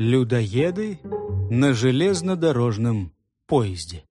Людоеды на железнодорожном поезде.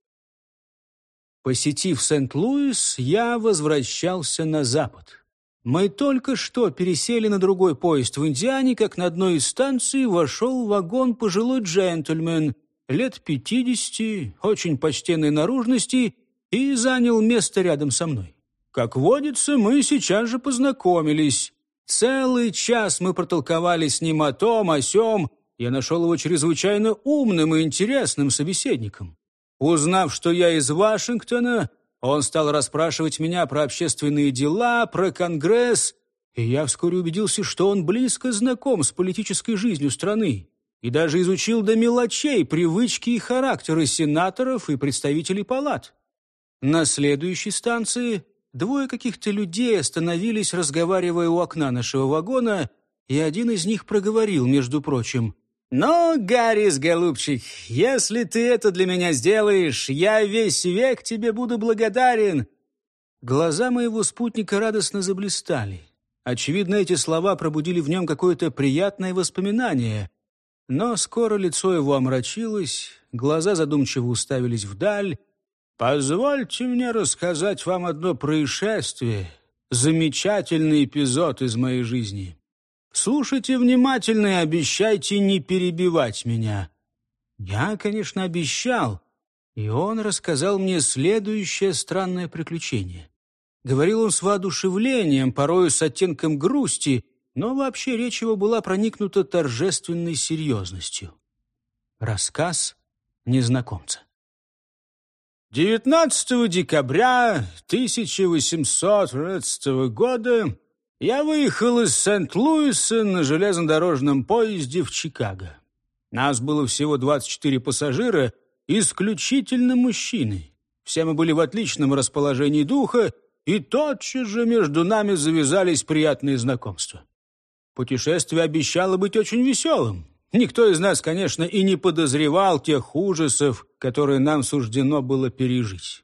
Посетив Сент-Луис, я возвращался на запад. Мы только что пересели на другой поезд в Индиане, как на одной из станций вошел в вагон пожилой джентльмен, лет пятидесяти, очень почтенной наружности, и занял место рядом со мной. Как водится, мы сейчас же познакомились. Целый час мы протолковали с ним о том, о сём, я нашел его чрезвычайно умным и интересным собеседником. Узнав, что я из Вашингтона, он стал расспрашивать меня про общественные дела, про Конгресс, и я вскоре убедился, что он близко знаком с политической жизнью страны и даже изучил до мелочей привычки и характеры сенаторов и представителей палат. На следующей станции двое каких-то людей остановились, разговаривая у окна нашего вагона, и один из них проговорил, между прочим, «Ну, Гаррис, голубчик, если ты это для меня сделаешь, я весь век тебе буду благодарен». Глаза моего спутника радостно заблистали. Очевидно, эти слова пробудили в нем какое-то приятное воспоминание. Но скоро лицо его омрачилось, глаза задумчиво уставились вдаль. «Позвольте мне рассказать вам одно происшествие, замечательный эпизод из моей жизни. Слушайте внимательно и обещайте не перебивать меня». Я, конечно, обещал, и он рассказал мне следующее странное приключение. Говорил он с воодушевлением, порою с оттенком грусти, но вообще речь его была проникнута торжественной серьезностью. Рассказ незнакомца. 19 декабря 1813 года я выехал из Сент-Луиса на железнодорожном поезде в Чикаго. Нас было всего 24 пассажира, исключительно мужчины. Все мы были в отличном расположении духа, и тотчас же между нами завязались приятные знакомства. Путешествие обещало быть очень веселым. Никто из нас, конечно, и не подозревал тех ужасов, которые нам суждено было пережить.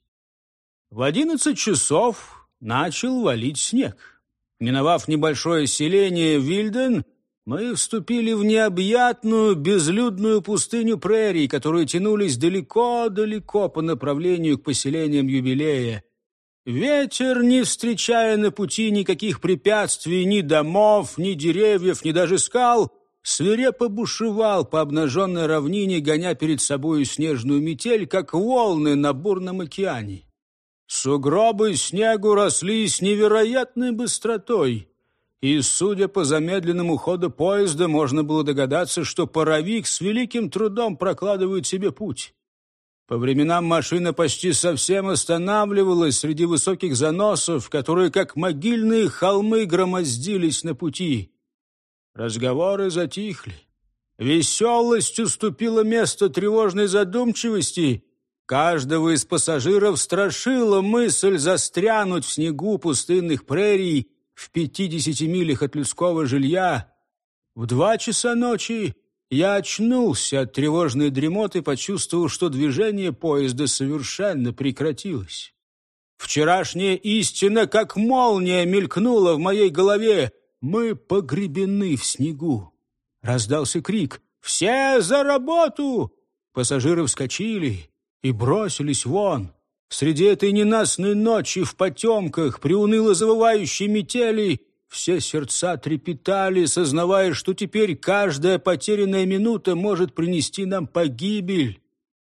В одиннадцать часов начал валить снег. Миновав небольшое селение Вильден, мы вступили в необъятную безлюдную пустыню прерий, которые тянулись далеко-далеко по направлению к поселениям юбилея. Ветер, не встречая на пути никаких препятствий, ни домов, ни деревьев, ни даже скал, свирепо бушевал по обнаженной равнине, гоня перед собою снежную метель, как волны на бурном океане. Сугробы снегу росли с невероятной быстротой, и, судя по замедленному ходу поезда, можно было догадаться, что паровик с великим трудом прокладывает себе путь. По временам машина почти совсем останавливалась среди высоких заносов, которые, как могильные холмы, громоздились на пути. Разговоры затихли. Веселость уступила место тревожной задумчивости — Каждого из пассажиров страшила мысль застрянуть в снегу пустынных прерий в пятидесяти милях от людского жилья. В два часа ночи я очнулся от тревожной дремоты почувствовал, что движение поезда совершенно прекратилось. Вчерашняя истина, как молния, мелькнула в моей голове. Мы погребены в снегу. Раздался крик «Все за работу!» Пассажиры вскочили и бросились вон. Среди этой ненастной ночи в потемках, при уныло завывающей метели, все сердца трепетали, сознавая, что теперь каждая потерянная минута может принести нам погибель.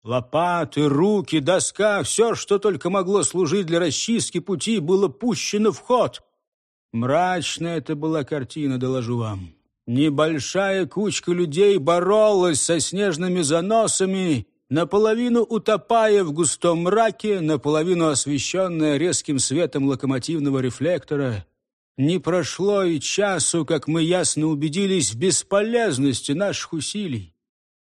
Лопаты, руки, доска, все, что только могло служить для расчистки пути, было пущено в ход. Мрачная это была картина, доложу вам. Небольшая кучка людей боролась со снежными заносами, наполовину утопая в густом мраке, наполовину освещенная резким светом локомотивного рефлектора. Не прошло и часу, как мы ясно убедились в бесполезности наших усилий.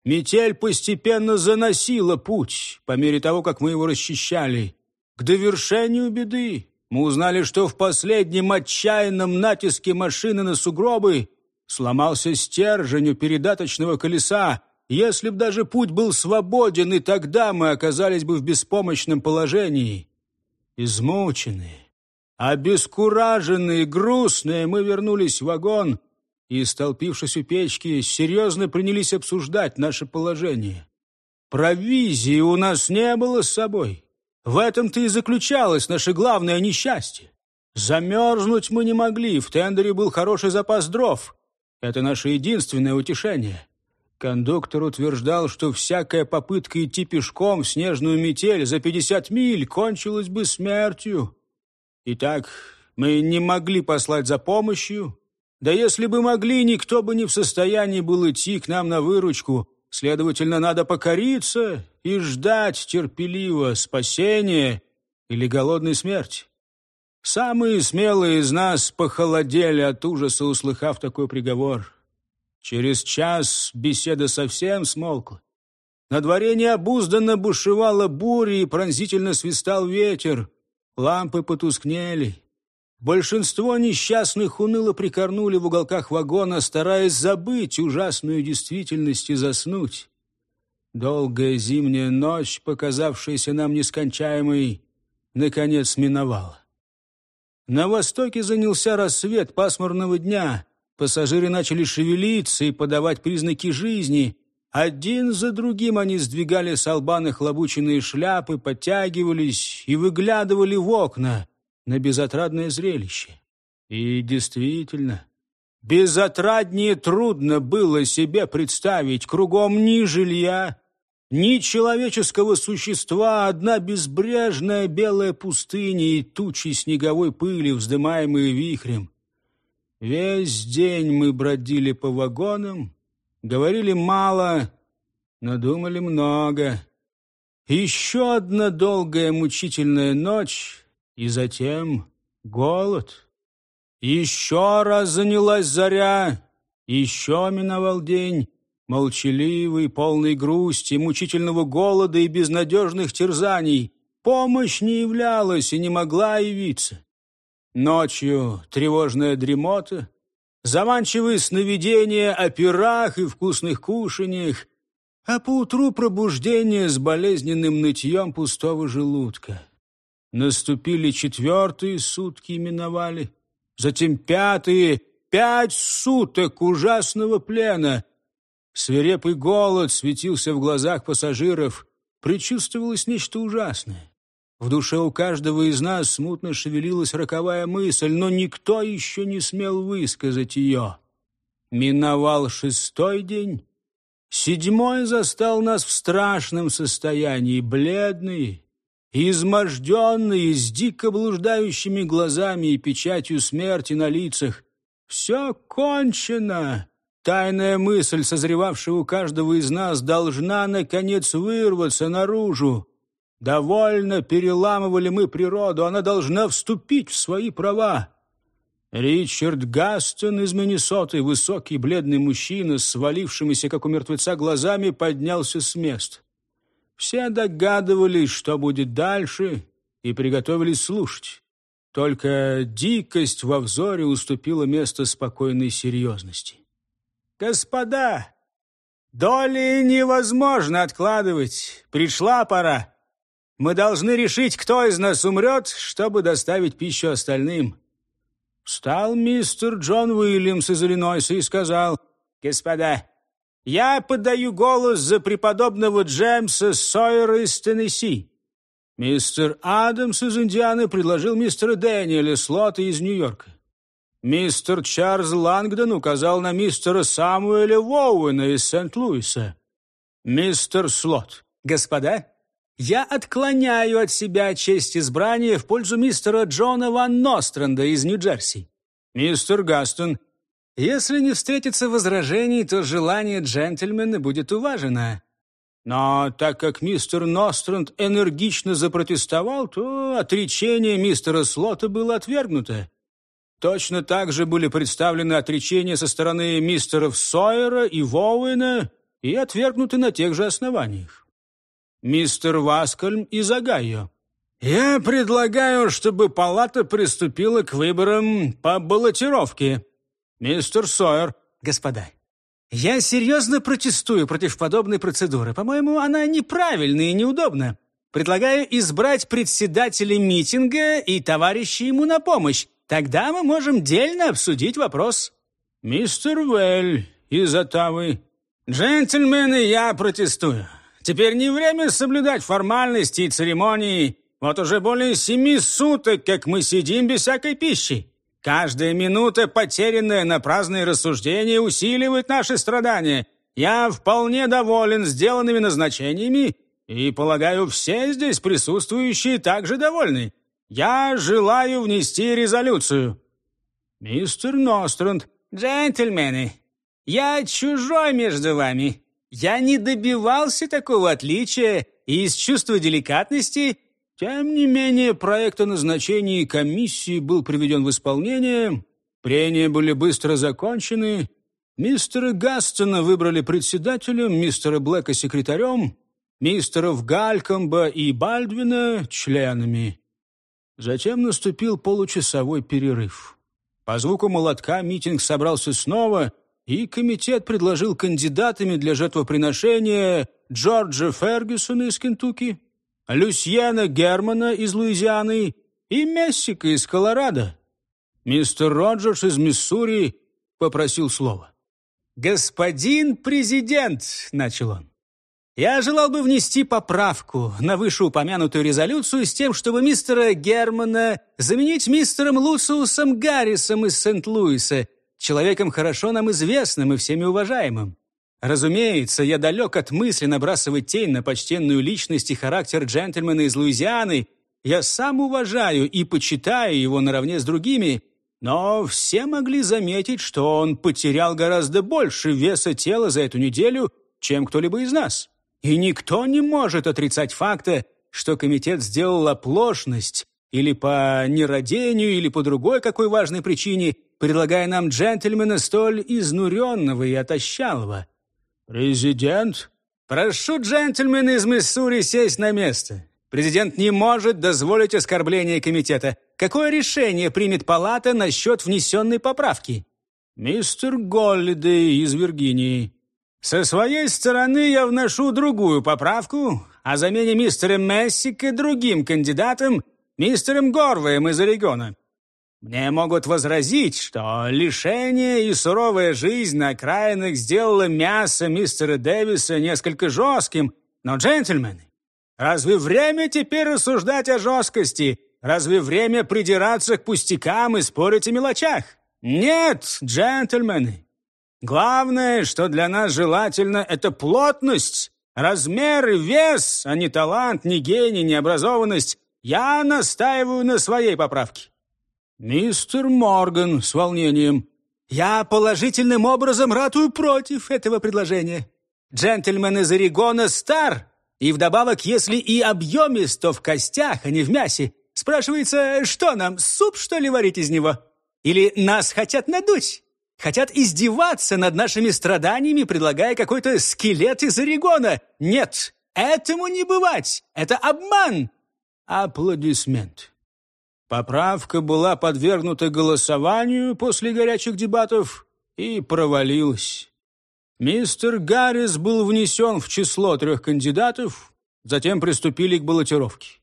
Метель постепенно заносила путь, по мере того, как мы его расчищали. К довершению беды мы узнали, что в последнем отчаянном натиске машины на сугробы сломался стержень у передаточного колеса, если б даже путь был свободен, и тогда мы оказались бы в беспомощном положении. Измученные, обескураженные, грустные, мы вернулись в вагон и, столпившись у печки, серьезно принялись обсуждать наше положение. Провизии у нас не было с собой. В этом-то и заключалось наше главное несчастье. Замерзнуть мы не могли, в тендере был хороший запас дров. Это наше единственное утешение. Кондуктор утверждал, что всякая попытка идти пешком в снежную метель за 50 миль кончилась бы смертью. Итак, мы не могли послать за помощью. Да если бы могли, никто бы не в состоянии был идти к нам на выручку. Следовательно, надо покориться и ждать терпеливо спасения или голодной смерти. Самые смелые из нас похолодели от ужаса, услыхав такой приговор. Через час беседа совсем смолкла. На дворе необузданно бушевала буря и пронзительно свистал ветер. Лампы потускнели. Большинство несчастных уныло прикорнули в уголках вагона, стараясь забыть ужасную действительность и заснуть. Долгая зимняя ночь, показавшаяся нам нескончаемой, наконец миновала. На востоке занялся рассвет пасмурного дня. Пассажиры начали шевелиться и подавать признаки жизни. Один за другим они сдвигали с лба нахлобученные шляпы, подтягивались и выглядывали в окна на безотрадное зрелище. И действительно, безотраднее трудно было себе представить кругом ни жилья, ни человеческого существа, одна безбрежная белая пустыня и тучи снеговой пыли, вздымаемые вихрем. Весь день мы бродили по вагонам, говорили мало, но думали много. Еще одна долгая мучительная ночь, и затем голод. Еще раз занялась заря, еще миновал день, молчаливый, полный грусти, мучительного голода и безнадежных терзаний. Помощь не являлась и не могла явиться. Ночью тревожная дремота, заманчивые сновидения о пирах и вкусных кушаньях, а поутру пробуждение с болезненным нытьем пустого желудка. Наступили четвертые сутки и миновали, затем пятые, пять суток ужасного плена — Свирепый голод светился в глазах пассажиров. Причувствовалось нечто ужасное. В душе у каждого из нас смутно шевелилась роковая мысль, но никто еще не смел высказать ее. Миновал шестой день. Седьмой застал нас в страшном состоянии, бледные, изможденные, с дико блуждающими глазами и печатью смерти на лицах. «Все кончено!» Тайная мысль, созревавшая у каждого из нас, должна, наконец, вырваться наружу. Довольно переламывали мы природу, она должна вступить в свои права. Ричард Гастон из Миннесоты, высокий бледный мужчина свалившимися, как у мертвеца, глазами, поднялся с места. Все догадывались, что будет дальше, и приготовились слушать. Только дикость во взоре уступила место спокойной серьезности. «Господа, доли невозможно откладывать. Пришла пора. Мы должны решить, кто из нас умрет, чтобы доставить пищу остальным». Встал мистер Джон Уильямс из Иллинойса и сказал, «Господа, я подаю голос за преподобного Джеймса Сойера из Теннесси». Мистер Адамс из Индианы предложил мистера Дэниеля Слота из Нью-Йорка. Мистер Чарльз Лангдон указал на мистера Самуэля Воуэна из Сент-Луиса. Мистер Слот. Господа, я отклоняю от себя честь избрания в пользу мистера Джона Ван Ностранда из Нью-Джерси. Мистер Гастон. Если не встретится возражений, то желание джентльмена будет уважено. Но так как мистер Ностранд энергично запротестовал, то отречение мистера Слота было отвергнуто. Точно так же были представлены отречения со стороны мистеров Сойера и Воуэна и отвергнуты на тех же основаниях. Мистер Васкальм и Загайо. Я предлагаю, чтобы палата приступила к выборам по баллотировке. Мистер Сойер. Господа, я серьезно протестую против подобной процедуры. По-моему, она неправильна и неудобна. Предлагаю избрать председателя митинга и товарищей ему на помощь. Тогда мы можем дельно обсудить вопрос». Мистер Вель из Оттавы. Джентльмены, я протестую. Теперь не время соблюдать формальности и церемонии. Вот уже более семи суток, как мы сидим без всякой пищи. Каждая минута, потерянная на праздные рассуждения, усиливает наши страдания. Я вполне доволен сделанными назначениями и, полагаю, все здесь присутствующие также довольны. Я желаю внести резолюцию». «Мистер Ностранд». «Джентльмены, я чужой между вами. Я не добивался такого отличия и из чувства деликатности тем не менее, проект о назначении комиссии был приведен в исполнение, прения были быстро закончены, мистера Гастона выбрали председателем, мистера Блэка секретарем, мистеров Галькомба и Бальдвина членами. Затем наступил получасовой перерыв. По звуку молотка митинг собрался снова, и комитет предложил кандидатами для жертвоприношения Джорджа Фергюсона из Кентукки, Люсьена Германа из Луизианы и Мессика из Колорадо. Мистер Роджерс из Миссури попросил слова. «Господин президент», — начал он, — «я желал бы внести поправку на вышеупомянутую резолюцию с тем, чтобы мистера Германа заменить мистером Луциусом Гаррисом из Сент-Луиса, человеком хорошо нам известным и всеми уважаемым. Разумеется, я далек от мысли набрасывать тень на почтенную личность и характер джентльмена из Луизианы. Я сам уважаю и почитаю его наравне с другими, но все могли заметить, что он потерял гораздо больше веса тела за эту неделю, чем кто-либо из нас. И никто не может отрицать факта, что комитет сделал оплошность или по нерадению, или по другой какой важной причине, предлагая нам джентльмена столь изнуренного и отощалого. «Президент?» «Прошу джентльмена из Миссури сесть на место. Президент не может дозволить оскорбления комитета. Какое решение примет палата насчет внесенной поправки?» «Мистер Голлидей из Виргинии». «Со своей стороны я вношу другую поправку о замене мистера Мессика другим кандидатом, мистером Горвеем из Орегона. Мне могут возразить, что лишение и суровая жизнь на окраинах сделала мясо мистера Дэвиса несколько жестким, но, джентльмены, разве время теперь рассуждать о жесткости? Разве время придираться к пустякам и спорить о мелочах? Нет, джентльмены. Главное, что для нас желательно, это плотность, размер и вес, а не талант, ни гений, ни образованность. Я настаиваю на своей поправке. «Мистер Морган с волнением». «Я положительным образом ратую против этого предложения. Джентльмен из Орегона стар, и вдобавок, если и объемист, то в костях, а не в мясе. Спрашивается, что нам, суп, что ли, варить из него? Или нас хотят надуть? Хотят издеваться над нашими страданиями, предлагая какой-то скелет из Орегона? Нет, этому не бывать. Это обман!» Аплодисмент. Поправка была подвергнута голосованию после горячих дебатов и провалилась. Мистер Гаррис был внесен в число трех кандидатов, затем приступили к баллотировке.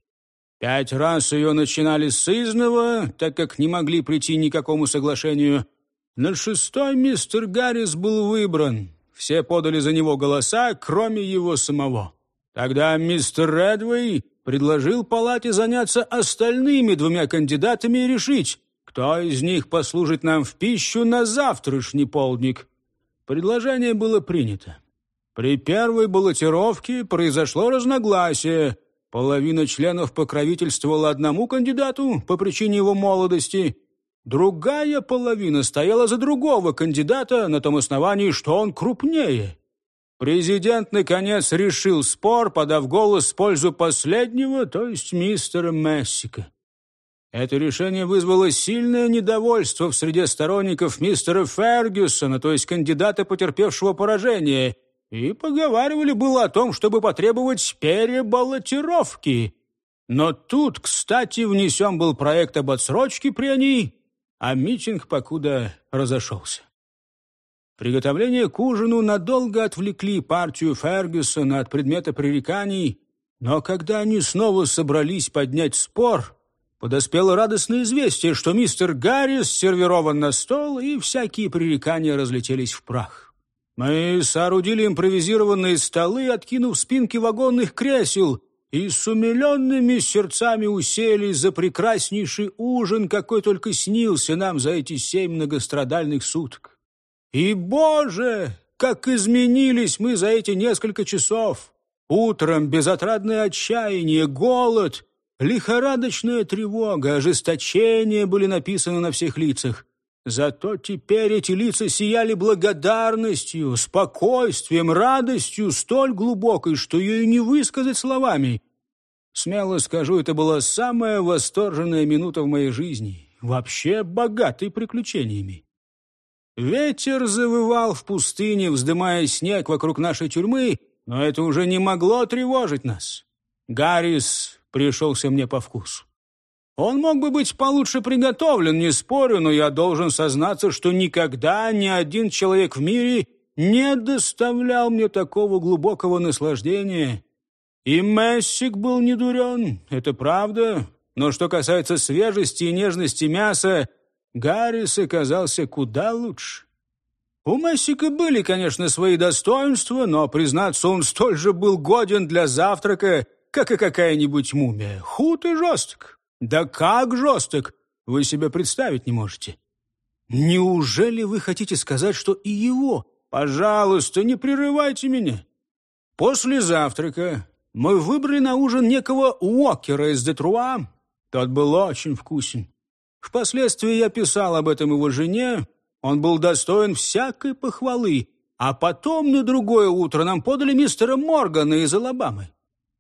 Пять раз ее начинали с изного, так как не могли прийти ни к какому соглашению. На шестой мистер Гаррис был выбран. Все подали за него голоса, кроме его самого. Тогда мистер Редвей предложил палате заняться остальными двумя кандидатами и решить, кто из них послужит нам в пищу на завтрашний полдник. Предложение было принято. При первой баллотировке произошло разногласие. Половина членов покровительствовала одному кандидату по причине его молодости. Другая половина стояла за другого кандидата на том основании, что он крупнее. Президент, наконец, решил спор, подав голос в пользу последнего, то есть мистера Мессика. Это решение вызвало сильное недовольство в среде сторонников мистера Фергюсона, то есть кандидата, потерпевшего поражение, и поговаривали было о том, чтобы потребовать перебаллотировки. Но тут, кстати, внесен был проект об отсрочке прений, а митинг покуда разошелся. Приготовления к ужину надолго отвлекли партию Фергюсона от предмета пререканий, но когда они снова собрались поднять спор, подоспело радостное известие, что мистер Гаррис сервирован на стол, и всякие пререкания разлетелись в прах. Мы соорудили импровизированные столы, откинув спинки вагонных кресел, и с умиленными сердцами уселись за прекраснейший ужин, какой только снился нам за эти семь многострадальных суток. И, Боже, как изменились мы за эти несколько часов! Утром безотрадное отчаяние, голод, лихорадочная тревога, ожесточение были написаны на всех лицах. Зато теперь эти лица сияли благодарностью, спокойствием, радостью столь глубокой, что ее и не высказать словами. Смело скажу, это была самая восторженная минута в моей жизни, вообще богатой приключениями. Ветер завывал в пустыне, вздымая снег вокруг нашей тюрьмы, но это уже не могло тревожить нас. Гаррис пришелся мне по вкусу. Он мог бы быть получше приготовлен, не спорю, но я должен сознаться, что никогда ни один человек в мире не доставлял мне такого глубокого наслаждения. И Мессик был не дурен, это правда, но что касается свежести и нежности мяса, Гаррис оказался куда лучше. У Мессика были, конечно, свои достоинства, но, признаться, он столь же был годен для завтрака, как и какая-нибудь мумия. Худ и жесток. Да как жесток, вы себе представить не можете. Неужели вы хотите сказать, что и его? Пожалуйста, не прерывайте меня. После завтрака мы выбрали на ужин некого Уокера из Детруа. Тот был очень вкусен. Впоследствии я писал об этом его жене. Он был достоин всякой похвалы. А потом на другое утро нам подали мистера Моргана из Алабамы.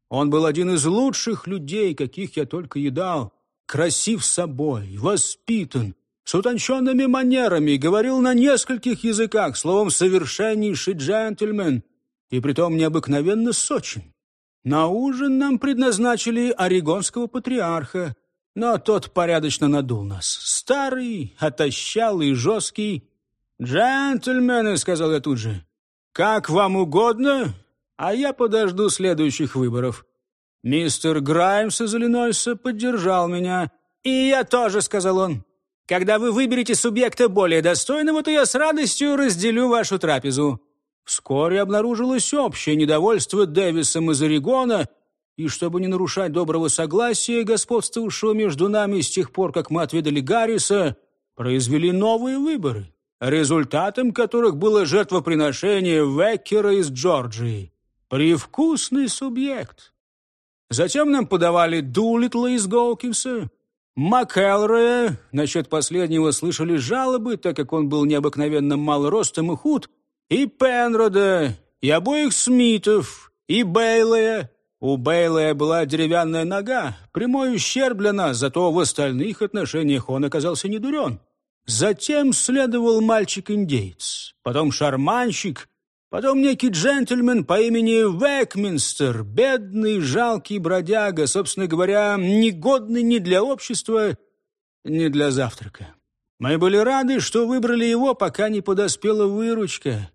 Он был один из лучших людей, каких я только едал. Красив собой, воспитан, с утонченными манерами, говорил на нескольких языках, словом, совершеннейший джентльмен, и притом необыкновенно сочен. На ужин нам предназначили орегонского патриарха, но тот порядочно надул нас. Старый, отощалый, жесткий. «Джентльмены», — сказал я тут же, — «как вам угодно, а я подожду следующих выборов». Мистер Граймс из Иллинойса поддержал меня. «И я тоже», — сказал он. «Когда вы выберете субъекта более достойного, то я с радостью разделю вашу трапезу». Вскоре обнаружилось общее недовольство Дэвисом из Орегона — и чтобы не нарушать доброго согласия, господствовавшего между нами с тех пор, как мы отведали Гарриса, произвели новые выборы, результатом которых было жертвоприношение Веккера из Джорджии. Привкусный субъект. Затем нам подавали Дулитла из Голкинса, МакЭлроя. Насчет последнего слышали жалобы, так как он был необыкновенно мал ростом и худ, и Пенрода, и обоих Смитов, и Бейлая, у Бейлая была деревянная нога, прямой ущерб для нас, зато в остальных отношениях он оказался не дурен. Затем следовал мальчик-индейец, потом шарманщик, потом некий джентльмен по имени Векминстер, бедный, жалкий бродяга, собственно говоря, негодный ни для общества, ни для завтрака. Мы были рады, что выбрали его, пока не подоспела выручка.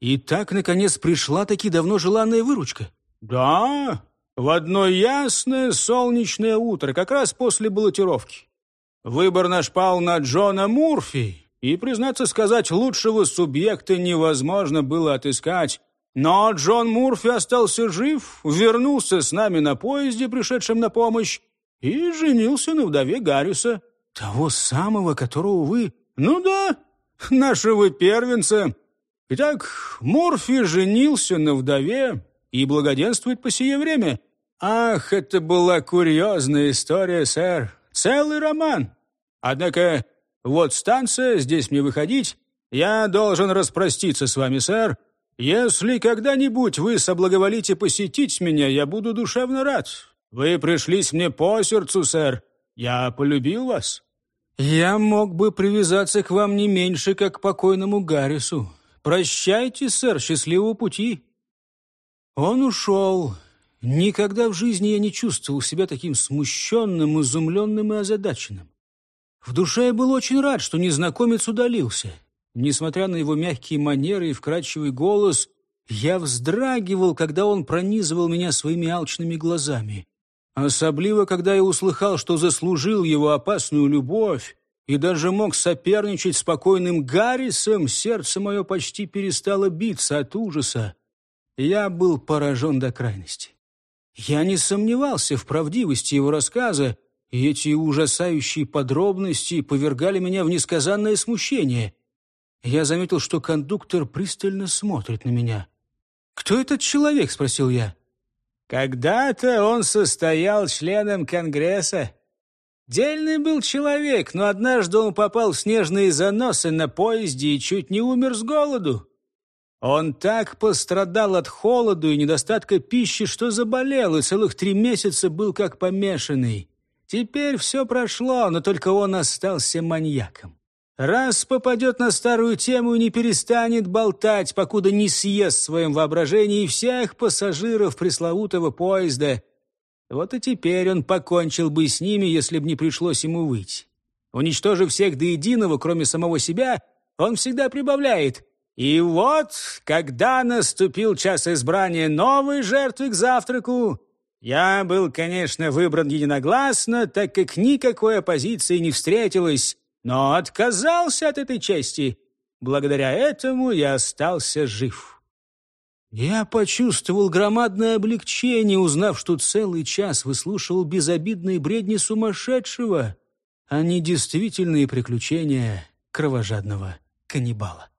И так, наконец, пришла таки давно желанная выручка. Да, в одно ясное солнечное утро, как раз после баллотировки. Выбор наш пал на Джона Мурфи, и, признаться сказать, лучшего субъекта невозможно было отыскать. Но Джон Мурфи остался жив, вернулся с нами на поезде, пришедшем на помощь, и женился на вдове Гарриса. Того самого, которого вы... Ну да, нашего первенца. Итак, Мурфи женился на вдове, и благоденствует по сие время. Ах, это была курьезная история, сэр. Целый роман. Однако, вот станция, здесь мне выходить. Я должен распроститься с вами, сэр. Если когда-нибудь вы соблаговолите посетить меня, я буду душевно рад. Вы пришлись мне по сердцу, сэр. Я полюбил вас. Я мог бы привязаться к вам не меньше, как к покойному Гаррису. Прощайте, сэр, счастливого пути. Он ушел. Никогда в жизни я не чувствовал себя таким смущенным, изумленным и озадаченным. В душе я был очень рад, что незнакомец удалился. Несмотря на его мягкие манеры и вкрадчивый голос, я вздрагивал, когда он пронизывал меня своими алчными глазами. Особливо, когда я услыхал, что заслужил его опасную любовь и даже мог соперничать с покойным Гаррисом, сердце мое почти перестало биться от ужаса. Я был поражен до крайности. Я не сомневался в правдивости его рассказа, и эти ужасающие подробности повергали меня в несказанное смущение. Я заметил, что кондуктор пристально смотрит на меня. «Кто этот человек?» — спросил я. «Когда-то он состоял членом Конгресса. Дельный был человек, но однажды он попал в снежные заносы на поезде и чуть не умер с голоду. Он так пострадал от холода и недостатка пищи, что заболел, и целых три месяца был как помешанный. Теперь все прошло, но только он остался маньяком. Раз попадет на старую тему и не перестанет болтать, покуда не съест в своем воображении всех пассажиров пресловутого поезда. Вот и теперь он покончил бы с ними, если бы не пришлось ему выйти. Уничтожив всех до единого, кроме самого себя, он всегда прибавляет «И вот, когда наступил час избрания новой жертвы к завтраку, я был, конечно, выбран единогласно, так как никакой оппозиции не встретилось, но отказался от этой чести. Благодаря этому я остался жив. Я почувствовал громадное облегчение, узнав, что целый час выслушивал безобидные бредни сумасшедшего, а не действительные приключения кровожадного каннибала.